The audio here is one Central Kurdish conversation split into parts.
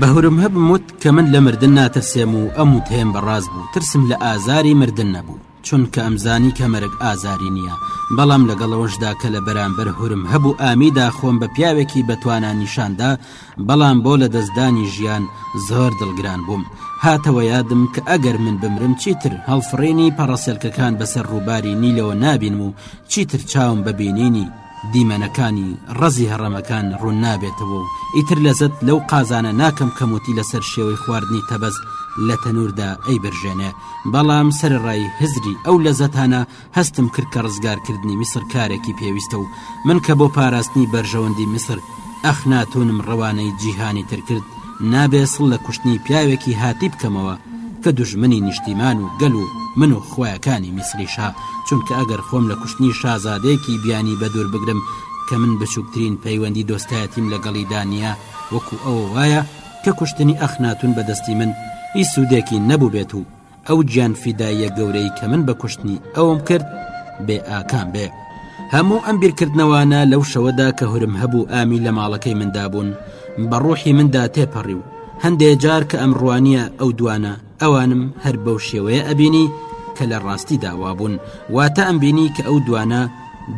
بەهورم هەبم وت کە من لە مردن ناترسێم و ئەم وتەیەم بە ڕاست بوو ترسم لە ئازاری مردن نەبوو. چونکە ئەمزانی کە مەرگ ئازاری نییە، بەڵام لەگەڵ ئەوەشدا کە لە بەرامبەر هورم هەب و ئامیدا خۆم بە پیاوێکی بەتوانا نیشان دا، بەڵام بۆ لەدەستدانی ژیان زۆر دڵگران بووم. هاتەوە یادم کە ئەگەر من بمرم چیتر هەڵفڕینی پەڕەسێلکەکان بەسەر ڕووباری نیلەوە نابینم و چیتر چاوم بە بینینی، دیمەنەکانی ڕەزی هەڕەمەکان ڕوون نابێتەوە و ئیتر لەزەت لەو قازانە ناکەم کە موتی لەسەر شێوەی خواردنی تەبەز لە تەنوردا ئەی برژێنێ بەڵام سەرەڕای هزری ئەو لەزەتانە هەستم کرد کە ڕزگارکردنی میسر کارێکی پێویستە و من کە بۆ پاراستنی بەرژەوەندی میسر ئەخناتونم ڕەوانەی جیهانی تر کرد نابێ سڵ لە کوشتنی پیاوێکی هاتی بکەمەوە کە دوژمنی نیشتیمان و گەل و من و خوایەکانی میسریشە، چونکە ئەگەر خۆم لە کوشتنی شازادەیەکی بیانی بەدوور بگرم کە من بچووکترین پەیوەندی دۆستایەتیم لەگەڵیدا نییە وەکو ئەوە وایە کە کوشتنی ئەخناتون بە دەستی من هیچ سوودێکی نەبووبێت و ئەو گیان فیداییە گەورەی کە من بە کوشتنی ئەوم کرد بێ ئاکام بێ هەموو ئەم بیرکردنەوانە لەو شەوەدا کە هورم هەبوو ئامی لە ماڵەکەی مندا بوون بە ڕوحی مندا تێپەڕی و هەندێ جار کە ئەم ڕوانیە ئەو دوانە ئەوانم هەر بەو شێوەیە ئەبینی کە لە ڕاستی داوابوون واتە ئەم بینی کە ئەو دوانە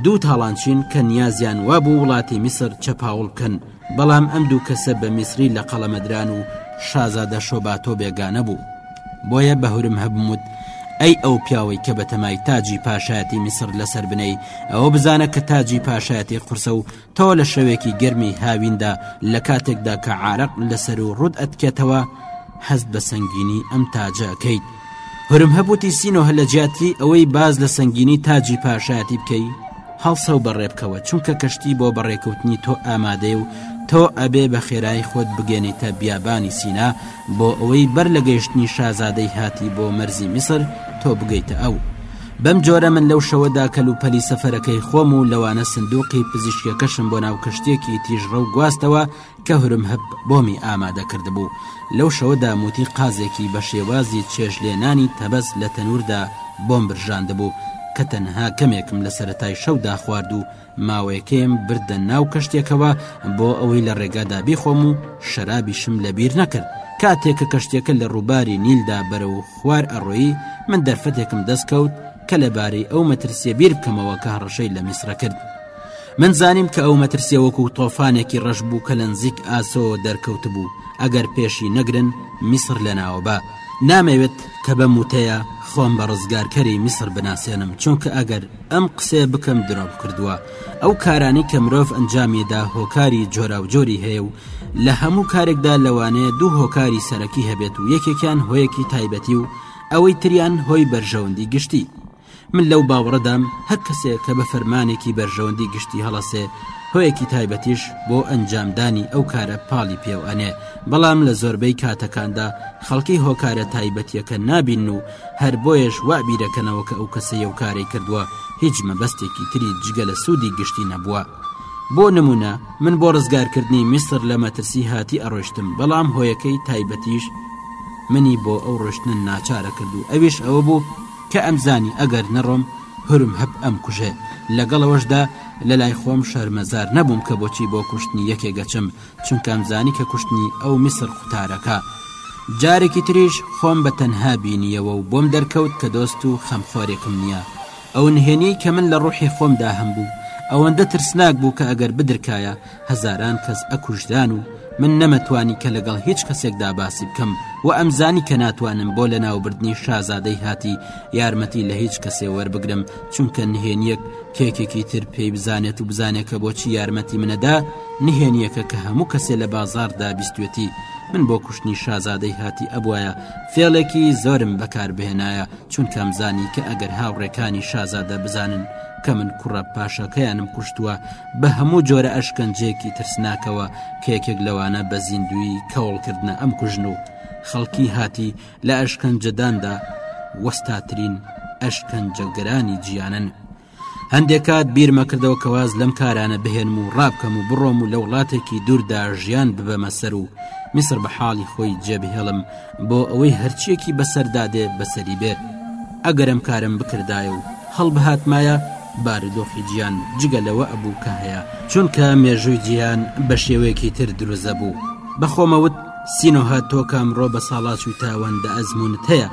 دوو تاڵانچین کە نیازیان وابوو وڵاتی میسر چەپاوڵ بکەن بەڵام ئەم دوو کەسە بە میسری لە قەڵەمەدران و شازادە شۆباتۆ بێگانە بوو بۆیە بە هورم هەبموت ئەی ئەو پیاوەی کە بەتەمای تاجی پاشایەتی میسر لەسەر بنەی ئەوە بزانە کە تاجی پاشایەتی قورسە و تۆ لە شەوێکی گەرمی هاویندا لە کاتێکدا کە عراق لەسەر و ڕوت ئەتکێتەوە هەست بە سەنگینی ئەم تاجەکەیت هرم هەبوتی سینۆه لە جیاتی ئەوەی باز لە سەنگینی تاجی پاشایەتی بکەی هەڵسە و بەڕێ بکەوە چونکە کەشتی بۆ بەڕێکەوتنی تۆ ئامادەێ و تۆ ئەبێ بە خێرایی خۆت بگەێنیتە بیابانی سینا بۆ ئەوەی بەر لە گەیشتنی شازادەی هاتی بۆ مەرزی میسر تۆ بگەیتە ئەو بەم جۆرە من لەو شەوەدا کەلوپەلی سەفەرەکەی خۆم و لەوانە سندوقی پزیشکەکەشم بۆ ناو کەشتێکی تیژڕە و گواستەوە کە هورمهب بۆمی ئامادە کردبوو، لەو شەوەدا موتی قازێکی بە شێوازی چێژ لێنانی تەبەز لە تەنووردا بۆم برژاندبوو، کە تەنها کەمێکم لە سەرەتای شەودا خوارد و ماوەیەکەیم بردە ناو کەشتیەکەوە بۆ ئەوەی لە ڕێگادا بیخۆم و شەرابیشم لە بیر نەکرد، کاتێک کە کەشتیەکە لە ڕووباری نیلدا بەرەو خوار ئەڕۆیی من دەرفەتێکم دەست کەوت کە لەبارەی ئەو مەترسیە بیر بکەمەوە کە هەڕەشەی لە میسرە کرد. من زانیم کە ئەو مەترسیە وەکو تۆفانێکی ڕەش بوو کە لە نزیک ئاسەوە دەرکەوت بوو ئەگەر پێشی نەگرن میسر لەناوەبە نامەوێت کە بە موتەیە خۆم بە ڕزگارکەری میسر بناسێنم چونکە ئەگەر ئەم قسێ بکەم درۆم کردووە ئەو کارانی کە مرۆڤ ئەنجامیدا هۆکاری جۆراوجۆری هەیە و لە هەموو کارێکدا لەوانەیە دوو هۆکاری سەرەکی هەبێت و یەکێکیان هۆیەکی تایبەتی و ئەوەی تریان هۆی بەرژەوەندی گشتی من لەو باوەڕەدام هەر کەسێک کە بە فەرمانێکی بەرژەوەندی گشتی هەڵەسێ هۆیەکی تایبەتیش بۆ ئەنجامدانی ئەو کارە پاڵی پێو ئەنێ بەڵام لە زۆربەی کاتەکاندا خەڵکی هۆکارە تایبەتیەکە نابین و هەر بۆیەش وابیرەکەنەوە کە ئەو کەسە یو کارەی کردووە هیچ مەبەستێکی تری جگە لە سوودی گشتی نەبووە. بۆ نمونە من بۆ ڕزگارکردنی میسر لە مەترسی هاتی ئەڕۆشتم بەڵام هۆیەکەی تایبەتیش منی بۆ ئەو ڕۆشتنە ناچارە کرد و ئەویش ئەوە بوو کە ئەمزانی ئەگەر نەڕۆم هورم هەپ ئەمکوژێ، لەگەڵەوەشدا لەلای خۆم شەرمەزار نەبووم کە بۆچی بۆ کوشتنی یەکێک ئەچم، چونکە ئەمزانی کە کوشتنی ئەو میسر قوتارەکە. جارێکی تریش خۆم بە تەنها بینییەوە و بۆم دەرکەوت کە دۆست و خەمخۆرێکم نییە. ئەو نهێنییەی کە من لە ڕوحی خۆمدا هەمبوو، ئەوەندە ترسناک بوو کە ئەگەر بدرکایە، هەزاران کەس ئەکوژران و من نەمەتوانی کە لەگەڵ هیچ کەسێکدا باسی بکەم و ئەمزانی کە ناتوانم بۆ لە ناوبردنی شازادەی هاتی یارمەتی لە هیچ کەسێ وەربگرم چونکە نهێنیەک کێکێکی تر پێی بزانێت و بزانێت کە بۆچی یارمەتی منەدا نهێنیەکە کە هەموو کەسێ لە بازاردا بیستێتی من بۆ کوشتنی شازادەی هاتی ئەبواە فێڵێکی زۆرم بەکاربهێنایە چونکەم زانی کە ئەگەر هاوڕێکانی شازادە بزانن کە من کوڕە پاشەکەیانم کوشتووە بە هەموو جۆرە ئەشکەنجەیەکی ترسناکەوە کە یەکێک لەوانە بە زیندوی کەوڵکردە ئەم کوژن و خەڵکی هاتی لە ئەشکەنجەداندا وەستاترین ئەشکەنجەگرانی جیانن هەندێک کات بیرمەکردەوە کە واز لەم کارانە بهێنم و ڕابکەم و بڕۆم و لە وڵاتێکی دووردا ژیان ببەمە سەر و میسر بە حاڵی خۆی جێبهێڵم بۆ ئەوەی هەرچیەکی بەسەردا دێ بەسەری بێت ئەگەر ئەم کارم بکردایە و هەڵبهاتمایە بارودۆخی جیان جگە لەوە ئەبوو کە هەیە چونکە مێژووی جیان بە شێوەیەکی تر دروزە بوو بەخۆمەوت سینۆها تۆ کامڕۆ بە ساڵاچ و تاوەندە ئەزمونت هەیە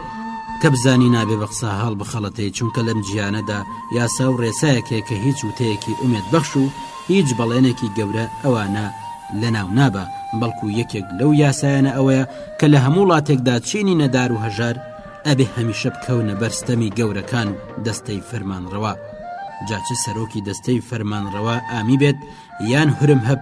کە بزانی نابێ بە قسە هەڵ بخەڵەتەی چونکە لەم جیانەدا یاسا و ڕێسایەکێک کە هیچ وتەیەکی ئومێد بەخش و هیچ بەڵێنێکی گەورە ئەوانە لەناو نابا، بەڵکو یەکێک لەو یاسایانە ئەوەیە کە لە هەموو وڵاتێکدا چینی نەدار و هەژار ئەبێ هەمیشە بکەونە بەر ستەمی گەورەکان و دەستەی فەرمانڕەوا جا چ سەرۆکی دەستەی فەرمانڕەوا ئامی بێت یان هورم هەب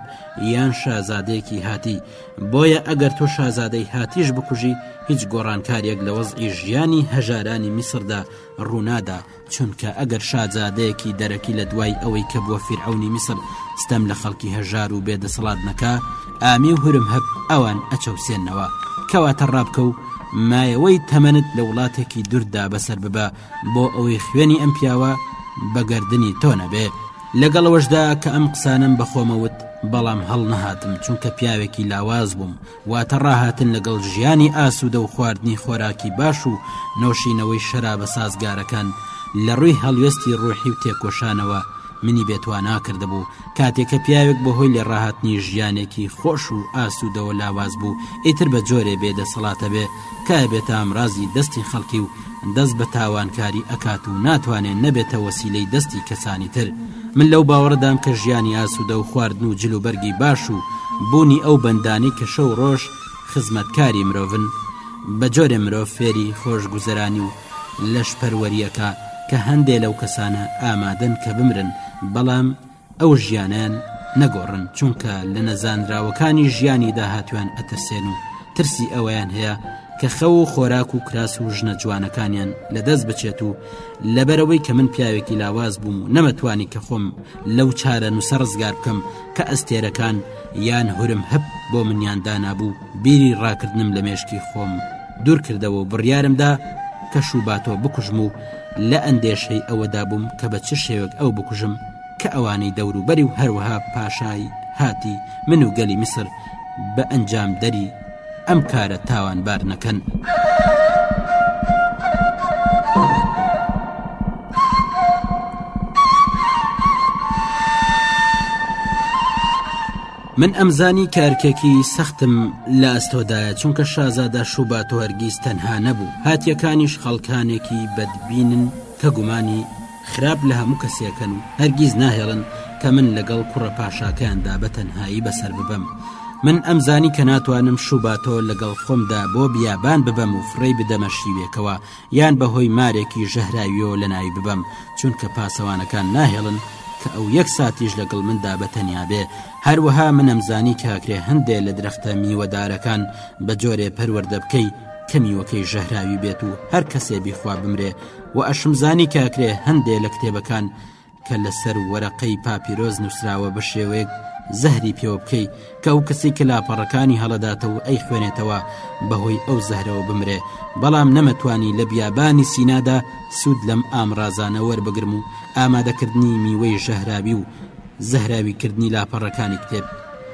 یان شازادەیەکی هاتی بۆیە ئەگەر تۆ شازادەی هاتیش بکوژی هیچ گۆڕانکاریەک لە وەزعی ژیانی هەژارانی میسردا ڕوونادا چونکە ئەگەر شازادەیەکی دەرەکی لە دوای ئەوەی کە بووە فیرعەونی میسر ستەم لە خەڵکی هەژار و بێ دەسەڵات نەکا ئامی و هورم هەب ئەوان ئەچەوسێنەوە کەواتە ڕابکە و مایەوەی تەمەنت لە وڵاتێکی دووردا بەسەر ببە بۆ ئەوەی خوێنی ئەم پیاوە بەگەردنی تۆ نەبێ لەگەڵەوەشدا کە ئەم قسانەم بەخۆمەوت بەڵام هەڵنەهاتم چونکە پیاوێکی لاواز بووم واتە ڕاهاتن لەگەڵ ژیانی ئاسوودە و خواردنی خۆراکی باش و نۆشینەوەی شەرابە سازگارەکان لە ڕووی هەڵوێستی ڕۆحی و تێکۆشانەوە منی بێتوانا کردبوو کاتێک کە پیاوێک بەهۆی لێ ڕاهاتنی ژیانێکی خۆش و ئاسوودەوە لاواز بوو ئیتر بە جۆرێ بێ دەسەڵاتە بێ کایە بێتامرازی دەستی خەڵکی و دەست بە تاوانکاری ئەکات و ناتوانێ نەبێتە وەسیلەی دەستی کەسانی تر من لەو باوەڕەدام کە ژیانی ئاسوودە و خواردن و جل و بەرگی باش و بوونی ئەو بەندانەی کە شەو ڕۆژ خزمەتکاری مرۆڤن بە جۆرێ مرۆڤ فێری خۆش گوزەرانی و لەشپەروەریەکە کە هەندێ لەو کەسانە ئامادەن کە بمرن بەڵام ئەو ژیانەیان نەگۆڕن چونکە لە نەزانراوەکانی ژیانی داهاتویان ئەترسێن و ترسی ئەوەیان هەیە کە خەو و خۆراک و کراس و ژنە جوانەکانیان لە دەست بچێت و لەبەرەوەی کە من پیاوێکی لاواز بووم و نەمەتوانی کە خۆم لەو چارە نووسە ڕزگار بکەم کە ئەستێرەکان یان هورم هەب بۆ منیان دانابوو بیری ڕاکردنم لە مێشکی خۆم دوورکردەوە و بڕیارم دا کە شووباتۆ بکوژم و لە ئەندێشەی ئەوەدا بووم کە بە چ شێوەک ئەو بکوژم کە ئەوانی دەوروبەری و هەروەها پاشای هاتی من و گەلی میسر بە ئەنجام دەری ئەم کارە تاوان بار نەکەن. من ئەمزانی کە ئەرکێکی سەختم لە ئەستۆدایە چونکە شازادە شووباتۆ هەرگیز تەنها نەبوو هاتیەکانیش خەڵکانێکی بەدبینن کە گومانی خراپ لە هەموو کەسێکەن و هەرگیز ناهێڵن کە من لەگەڵ کوڕە پاشاکەیاندا بە تەنهایی بەسەر ببەم من ئەمزانی کە ناتوانم شووباتۆ لەگەڵ خۆمدا بۆ بیابان ببەم و فڕێی بدەمە شیوێکەوە یان بە هۆی مارێکی ژەهراویەوە لە ناوی ببەم چونکە پاسەوانەکان ناهێڵن کە ئەو یەک ساتیش لەگەڵ مندا بە تەنیا بێ هەروەها منم زانی کاکرێ هەندێ لە درەختە میوەدارەکان بە جۆرێ پەروەەردە بکەی کە میوەکەی ژەهراوی بێت و هەر کەسێ بیخوا بمرێ و ئەشمزانی کاکرێ هەندێ لە کتێبەکان کە لەسەر وەرەقەی پاپیرۆس نووسراوە بە شێوەیەک زەهری پێوە بکەی کە ئەو کەسی کە لاپەڕەکانی هەڵەداتەوە ئەی خوێنێتەوە بەهۆی ئەو زەهرەوە بمرێ بەڵام نەمەتوانی لە بیابانی سینادا سوود لەم ئامرازانە وەربگرم و ئامادەکردنی میوەی ژەهراوی و زەهراویکردنی لاپەڕەکانی کتێب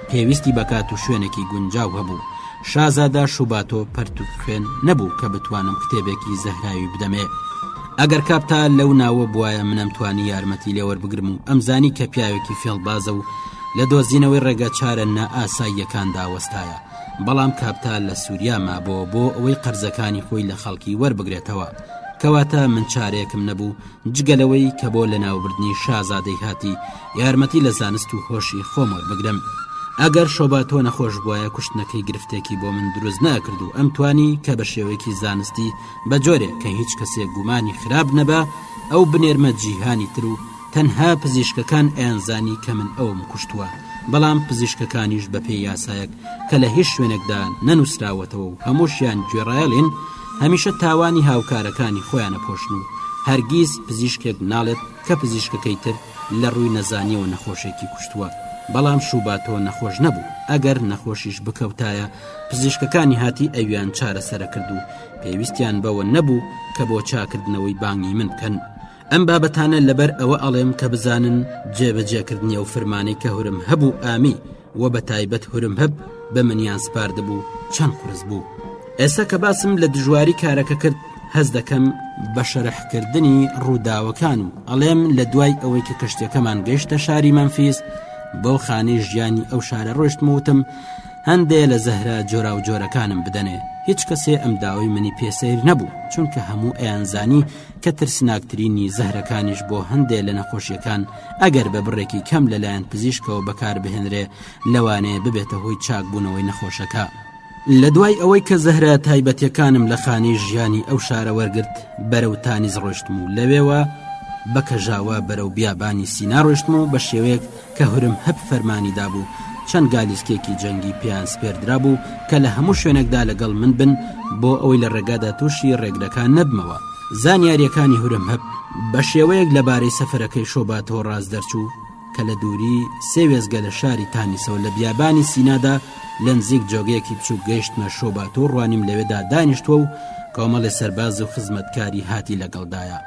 پێویستی بە کات و شوێنێکی گونجاو هەبوو شازادە شوباتۆ پەرتوک خوێن نەبوو کە بتوانم کتێبێکی زەهراوی بدەمێ ئەگەر کاپتا لەو ناوە بواە منم توانی یارمەتی لێوەربگرم و ئەمزانی کە پیاوێکی فێڵبازە و لە دۆزینەوەی ڕێگە چارە نائاساییەکاندا وەستایە بەڵام کاپتا لە سووریا مابۆ بۆ ئەوەی قەرزەکانی خۆی لە خەڵکی وەربگرێتەوە کەواتە من چارێکم نەبوو جگە لەوەی کە بۆ لەناوبردنی شازادەی هاتی یارمەتی لە زانست و هۆشی خۆم وەربگرم ئەگەر شۆبا تۆ نەخۆش بواە کوشتنەکەی گرفتێکی بۆ من دروست ناکرد و ئەم توانی کە بە شێوەیەکی زانستی بە جۆرێ کە هیچ کەسێک گومانی خراپ نەبە ئەو بنێرمە جیهانی تر و تەنها پزیشکەکان ئەیانزانی کە من ئەوم کوشتووە بەڵام پزیشکەکانیش بەپێی یاسایەک کە لە هیچ شوێنێکدا نەنووسراوەتەوە و هەمووشیان گوێڕایەڵین هەمیشە تاوانی هاوکارەکانی خۆیان ئەپۆشن و هەرگیز پزیشکێک ناڵێت کە پزیشکەکەی تر لە ڕووی نەزانیەوە نەخۆشێکی کوشتووە بەڵام شووباتۆ نەخۆش نەبوو ئەگەر نەخۆشیش بکەوتایە پزیشکەکانی هاتی ئەویان چارەسەرەکرد و پێویستیان بەوە نەبوو کە بۆ چاکردنەوەی بانگی من بکەن ئەم بابەتانە لەبەر ئەوە ئەڵێم کە بزانن جێبەجێکردنی ئەو فرمانی کە هورم هەبوو ئامی و بە تایبەت هورم هەب بە منیان سپاردبوو چەند قرس بوو ئێستا کە باسم لە دژواری کارەکە کرد هەز دەکەم بە شەرحکردنی ڕووداوەکان و ئەڵێم لە دوای ئەوەی کە کەشتەکەمان گەیشتە شاری مەمفیس بەو خانی ژیانی ئەو شارە ڕۆشتم وتم هەندێ لە زەهرا جۆرا و جۆرەکانم بدەنێ هیچ کەسێ ئەم داوای منی پێسەیر نەبوو چونکە هەموو ئەیانزانی کە ترسناکترینی زەهرەکانیش بۆ هەندێ لە نەخۆشیەکان ئەگەر بە بڕێکی کەم لەلایەن پزیشکەوە بەکاربهێنرێ لەوانەیە ببێتە هۆی چاکبوونەوەی نەخۆشەکە. لە دوای ئەوەی کە زەهرە تایبەتەکانم لە خانی ژیانی ئەو شارە وەرگرت بەرەو تانیز ڕۆشتم و لەوێوە بە کەژاوە بەرەو بیابانی سینا ڕۆشتم و بە شێوەیەک کە هورمهب فەرمانی دابوو چەند گالیسکێکی جەنگی پێیان سپێردرابوو کە لە هەموو شوێنێکدا لەگەڵ من بن بۆ ئەوەی لە ڕێگادا تووشی ڕێگرەکان نەبمەوە زانیاریەکانی هورمهب بە شێوەیەک لەبارەی سەفەرەکەی شۆباتەوە ڕاست دەرچوو کە لە دووری سێ وێزگە لە شاری تانیسەوە لە بیابانی سینادا لە نزیک جۆگەیەکی بچووک گەیشتمە شۆباتۆ ڕوانیم لەوێدا دانیشتووە و کۆمەڵێ سەرباز و خزمەتکاری هاتی لەگەڵدایە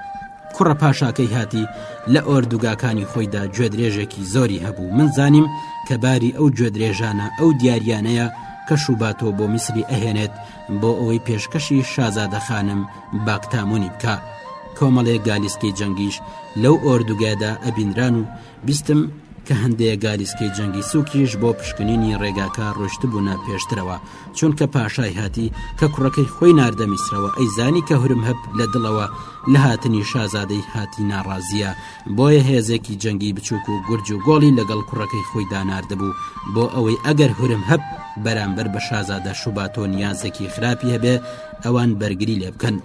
کوڕە پاشاکەی هاتی لە ئۆردوگاکانی خۆیدا گوێدرێژێکی زۆری هەبوو من زانیم کە باری ئەو گوێدرێژانە ئەو دیاریانەیە کە شوباتۆ بۆ میسری ئەهێنێت بۆ ئەوەی پێشکەشی شازادە خانم باکتامونی بکە کۆمەڵێ گالیسکی جەنگیش لەو ئۆردوگادا ئەبینران و بیستم کە هەندێ گالیسکەی جەنگی سووکیش بۆ پشکنینی ڕێگاکە ڕۆشتبوونا پێشترەوە چونکە پاشای هاتی کە کوڕەکەی خۆی ناردە میسرەوە ئەیزانی کە هورم هەب لە دڵەوە لە هاتنی شازادەی هاتی ناڕازیە بۆیە هێزێکی جەنگی بچووک و گورج و گۆڵی لەگەڵ کوڕەکەی خۆی داناردبوو بۆ ئەوەی ئەگەر هورم هەب بەرامبەر بە شازادە شوباتۆ نیازێکی خراپی هەبێ ئەوان بەرگری لێ بکەن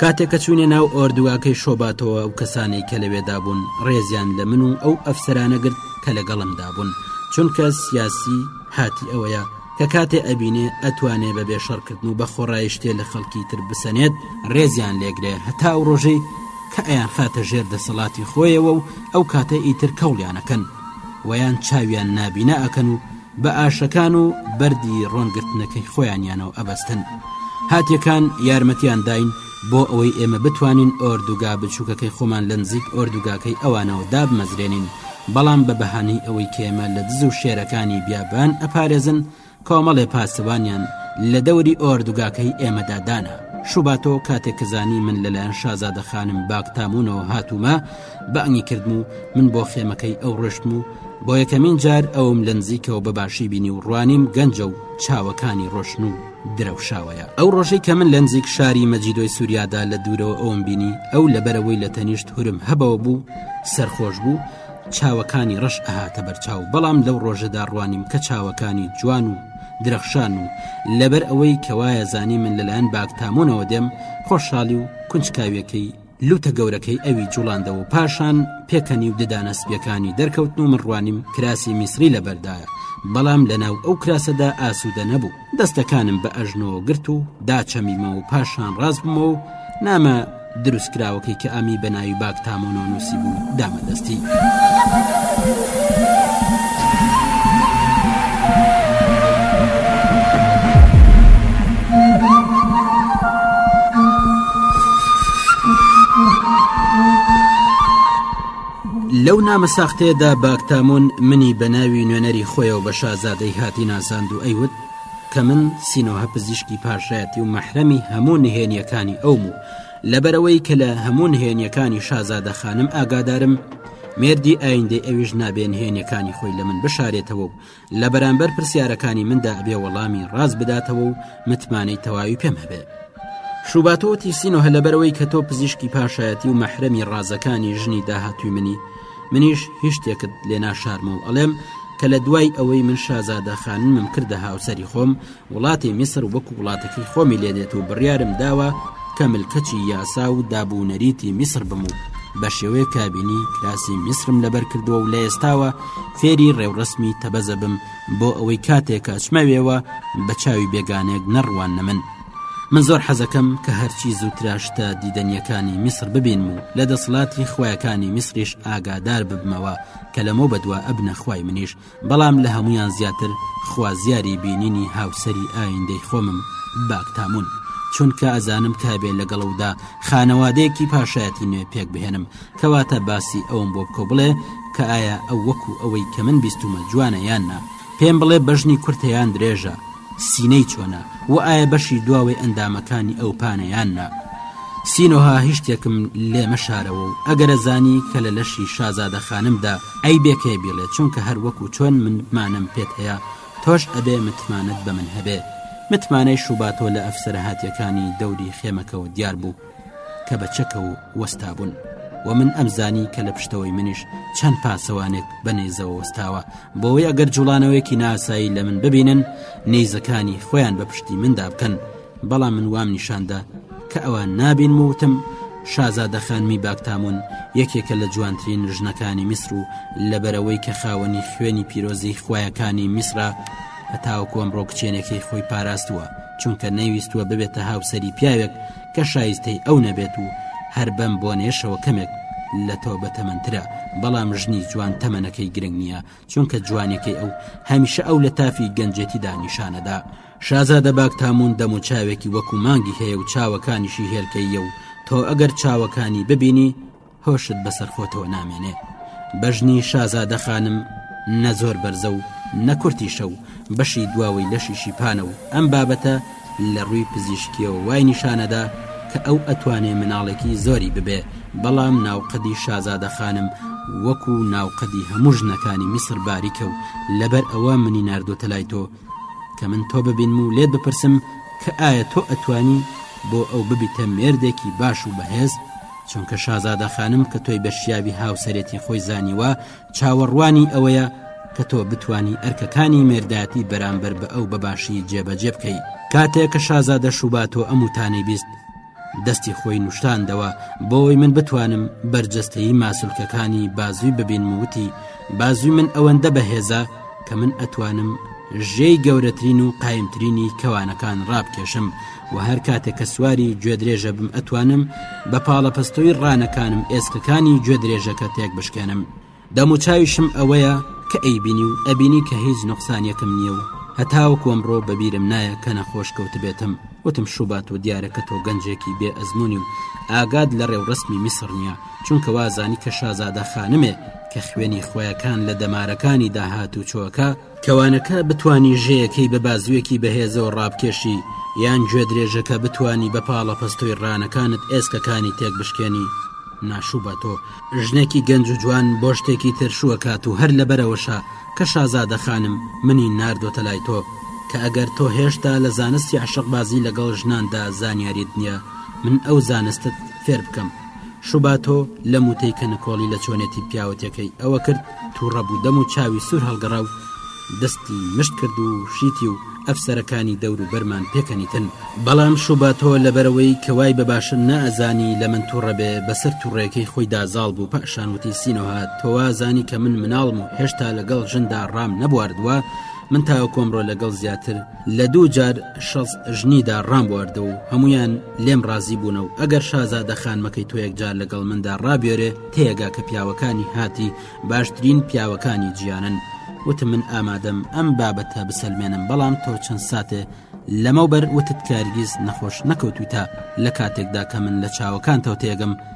کاتێک کە چووینە ناو ئۆردوگاکەی شۆباتەوە ئەو کەسانەی کە لەوێدا بوون ڕێزیان لە من و ئەو ئەفسەرانە گرت کە لەگەڵمدا بوون چونکە سیاسی هاتی ئەوەیە کە کاتێ ئەبینێ ئەتوانێ بە بێ شەڕکردن و بە خۆڕایی شتێ لە خەڵکی تر بسەنێت ڕێزیان لێگرێ هەتا ئەو ڕۆژەی کە ئەیانخاتە ژێر دەسەڵاتی خۆیەوە و ئەو کاتە ئیتر کەوڵیان ئەکەن و یان چاویان نابینا ئەکەن و بە ئاشەکان و بەردی ڕۆنگرتنەکەی خۆیانیانەوە ئەبەستن هاتیەکان یارمەتیان داین بۆ ئەوەی ئێمە بتوانین ئۆردوگا بچووکەکەی خۆمان لە نزیک ئۆردوگاکەی ئەوانەوە دابمەزرێنین بەڵام بە بەهانەی ئەوەی کێمە لە دز و شێرەکانی بیابان ئەپارێزن کۆمەڵێ پاسەوانیان لە دەوری ئۆردوگاکەی ئێمەدادانە شوباتۆ کاتێک کەزانی من لەلایەن شازادە خانم باکتامونەوە هاتوومە بانگی کردم و من بۆ خێمەکەی ئەو ڕۆشتم و بۆ یەکەمین جار ئەوم لە نزیکەوە بە باشی بینی و ڕوانیم گەنجە و چاوەکانی ڕۆشن و درەوشاوەیە ئەو ڕۆژەی کە من لە نزیک شاری مەجیدۆی سووریادا لە دوورەوە ئەوم بینی ئەو لەبەرەوەی لە تەنیشت هورم هەبەوە بوو سەرخۆش بوو چاوەکانی ڕەش ئەهاتە بەرچاو بەڵام لەو ڕۆژەدا ڕوانیم کە چاوەکانی جوان و درەخشان و لەبەر ئەوەی کەوایە زانی من لەلایەن باکتامونەوە دێم خۆشحاڵی و کونجکاویەکەی لوتە گەورەکەی ئەوی جوڵاندەوە و پاشان پێکەنی و ددانە سپیەکانی دەرکەوتن و مڕوانیم کراسی میسری لەبەردایە بەڵام لەناو ئەو کراسەدا ئاسوودە نەبوو دەستەکانم بە ئەژنەوە گرت و داچەمیمەوە و پاشان ڕاستبمەوە و نامە دروستکراوەکەی کە ئامی بەناوی باکتامۆنۆ نووسی بوو دامە لەو نامە ساختەیەدا باکتامۆن منی بە ناوی نوێنەری خۆیەوە بە شازادەی هاتی ناساند و ئەیوت کە من سینۆهە پزیشکی پاشایەتی و مەحرەمی هەموو نهێنیەکانی ئەوم و لەبەرئەوەی کە لە هەموو نهێنیەکانی شازادە خانم ئاگادارم مێردی ئایندەی ئەویش نابێ نهێنیەکانی خۆی لە من بشارێتەوە و لە بەرامبەر پرسیارەکانی مندا ئەبێ وەڵامی ڕاز بداتەوە و متمانەی تەواوی پێم هەبێت شوباتەوە تیسینۆ هە لەبەرەوەی کە تۆ پزیشکی پاشایەتی و مەحرەمی ڕازەکانی ژنی داهاتوی منی منیش هیچ شتێکت لێ ناشارمە و ئەڵێم کە لە دوای ئەوەی من شازادە خانمم کردە هاوسری خۆم وڵاتی میسر وەکو وڵاتەکەی خۆمی لێدێت و بڕیارم داوە کە ملکەچی یاسا و دابوو نەریتی میسر بم و بە شێوەیە کابینی کراسی میسرم لەبەر کردووە و لە ئێستاوە فێری ڕێوڕسمی تەبەزە بم بۆ ئەوەی کاتێک کاچمەوێەوە بە چاوی بێگانێک نەڕوان نە من من زۆر حەزەکەم کە هەرچی زووتراشتە دیدەنیەکانی میسر ببین و لە دەسڵاتی خویەکانی میسریش ئاگادار ببمەوە کە لەمە بەدووە ئەبنە خی منیش بەڵام لە هەموویان زیاتر خوازیاری بینینی هاوسەری ئایندەی خۆمم باکتامون چونکە ئەزانم کابێ لەگەڵەوەدا خانەوادەیەکی پاشایەتی نوێ پێک بهێنم کەواتە باسی ئەوم بۆ بکە بڵێ کە ئایا ئەو وەکو ئەوەی کە من بیستومە جوانە یان نا پێم بڵێ بەژنی کورتەیان درێژە سینەی چۆنە و ئایا بەشی دواوەی ئەندامەکانی ئەو پانە یان نا سینۆها هیچ شتێکم لێ مەشارەوە و ئەگەرە زانی کە لە لەشی شازادە خانمدا ئەی بێکێ بیڵێ چونکە هەر وەکو چۆن من مانم پێت هەیە تۆش ئەبێ متمانەت بە من هەبێ متمانەی شوباتۆ لە ئەفسەرەهاتیەکانی دەوری خێمەکەوە دیار بوو کە بە چەکە و وەستا بوون و من ئەمزانی کە لە پشتەوەی منیش چەند پاسەوانێک بە نێزەوە وەستاوە بۆی ئەگەر جوڵانەوەیەکی ناسایی لە من ببینن نیزەکانی خۆیان بە پشتی مندا بکەن بەڵام من وام نیشاندا کە ئەوان نابین وتم شازادە خانمی باکتامون یەکێکە لە جوانترین ژنەکانی میسر و لەبەرەوەی کە خاوەنی خوێنی پیرۆزی خویەکانی میسرا هەتاوە کۆمڕۆ کچێنێکی خۆی پاراستووە چونکە نەیویستووە ببێتە هاوسەری پیاوێک کە شایستەی ئەو نەبێت و هەر بەم بۆ نێشەوە کەمێک لە تۆ بەتەمەندترە بەڵام ژنی جوان تەمەنەکەی گرنگ نییە چونکە جوانەکەی ئەو هەمیشە ئەو لە تافی گەنجێتیدا نیشانەدا شازادە باک تامون دەم و چاوێکی وەکو مانگی هەیە و چاوەکانیشی هێلکەیە و تۆ ئەگەر چاوەکانی ببینی هۆشت بەسەر خۆتەوە نامێنێ بەژنی شازادە خانم نە زۆر بەرزە و نەکورتیشە و بەشی دواوەی لەشیشی پانە و ئەم بابەتە لە ڕووی پزیشکیەوە وای نیشانەدا کە ئەو ئەتوانێ مناڵێکی زۆری ببێ بەڵام ناوقەدی شازادە خانم وەکو ناوقەدی هەموو ژنەکانی میسر باریکە و لەبەر ئەوە منی نردۆتە لای تۆ کە من تۆ ببینم و لێت بپرسم کە ئایا تۆ ئەتوانی بۆ ئەو ببیتە مێردێکی باش و بەهێز چونکە شازادە خانم کە تۆی بە شیاوی هاوسەرێتی خۆی زانیوە چاوەڕوانی ئەوەیە کە تۆ بتانی ئەرکەکانی مێرداتی بەرامبەر بە ئەو بەباشی جێبەجێ بکەیت کاتێک کە شازادە شوباتۆ ئەموتانەی بیست دەستی خۆی نوشتاندەوە بۆی من بتوانم بەرجەستەی ماسولکەکانی بازوی ببینم وتی بازوی من ئەوەندە بەهێزە کە من ئەتوانم ژێی گەورەترین و قایمترینی کەوانەکان ڕابکێشم و هەر کاتێک کە سواری گوێدرێژە بم ئەتوانم بە پاڵەپەستۆی ڕانەکانم ئێسکەکانی گوێدرێژەکە تێک بشکێنم دەموچاویشم ئەوەیە کە ئەیبینی و ئەبینی کە هیچ نوقسانیەکم نییە و هەتاوەکو ئەمڕۆ بەبیرم نایە کە نەخۆش کەوتبێتم وتم شوبات و دیارە کە تۆ گەنجێکی بێ ئەزمونی و ئاگاد لە ڕێوڕسمی میسر نییە چونکە وازانی کە شازادە خانمێ کە خوێنی خویەکان لە دەمارەکانی داهات و چۆکە کەوانەکە بتوانی ژێیەکەی بە بازوویەکی بەهێزەوە ڕابکێشی یان گوێدرێژەکە بتوانی بە پاڵە پەستۆی ڕانەکانت ئێسکەکانی تێکبشکێنی ناشوو بە تۆ ژنێکی گەنج و جوان بۆ شتێکی تر شووەکات و هەر لەبەرەوەشە کە شازادە خانم منی ناردۆتە لای تۆ کە ئەگەر تۆ هێشتا لە زانستی عەشقبازی لەگەڵ ژناندا زانیاریت نییە من ئەو زانستت فێر بکەم شوباتۆ لە موتەی کە نکۆڵی لە چۆنێتی پیاوەتەکەی ئەوە کرد تووڕە بوو دەم و چاوی سوور هەڵگەڕا و دەستی مشت کرد و شیتی و ئەفسەرەکانی دەور و بەرمان پێکەنیتن بەڵام شوباتۆ لەبەرەوەی کەوای بە باشە نەئەزانی لە من تووڕە بێ بەسەر تووڕێکەی خۆی دازاڵ بوو پاشان وتی سینۆها تۆوا زانی کە من مناڵم و هێشتا لەگەڵ ژندا ڕام نەبواردووە من تاوە کۆمڕۆ لەگەڵ زیاتر لە دوو جار شەست ژنیدا ڕامبواردە و هەمویان لێم ڕازی بوونە و ئەگەر شازادە خانمەکەی تۆ یەک جار لەگەڵ مندا ڕابێرێ تێگا کە پیاوەکانی هاتی باشترین پیاوەکانی جیانن وتم من ئامادەم ئەم بابەتە بسەلمێنم بەڵام تۆ چەند ساتێ لەمەوبەر وتت کەهەرگیز نەخۆش نەکەوتویتە لە کاتێکدا کە من لە چاوەکانتەوە تێگەم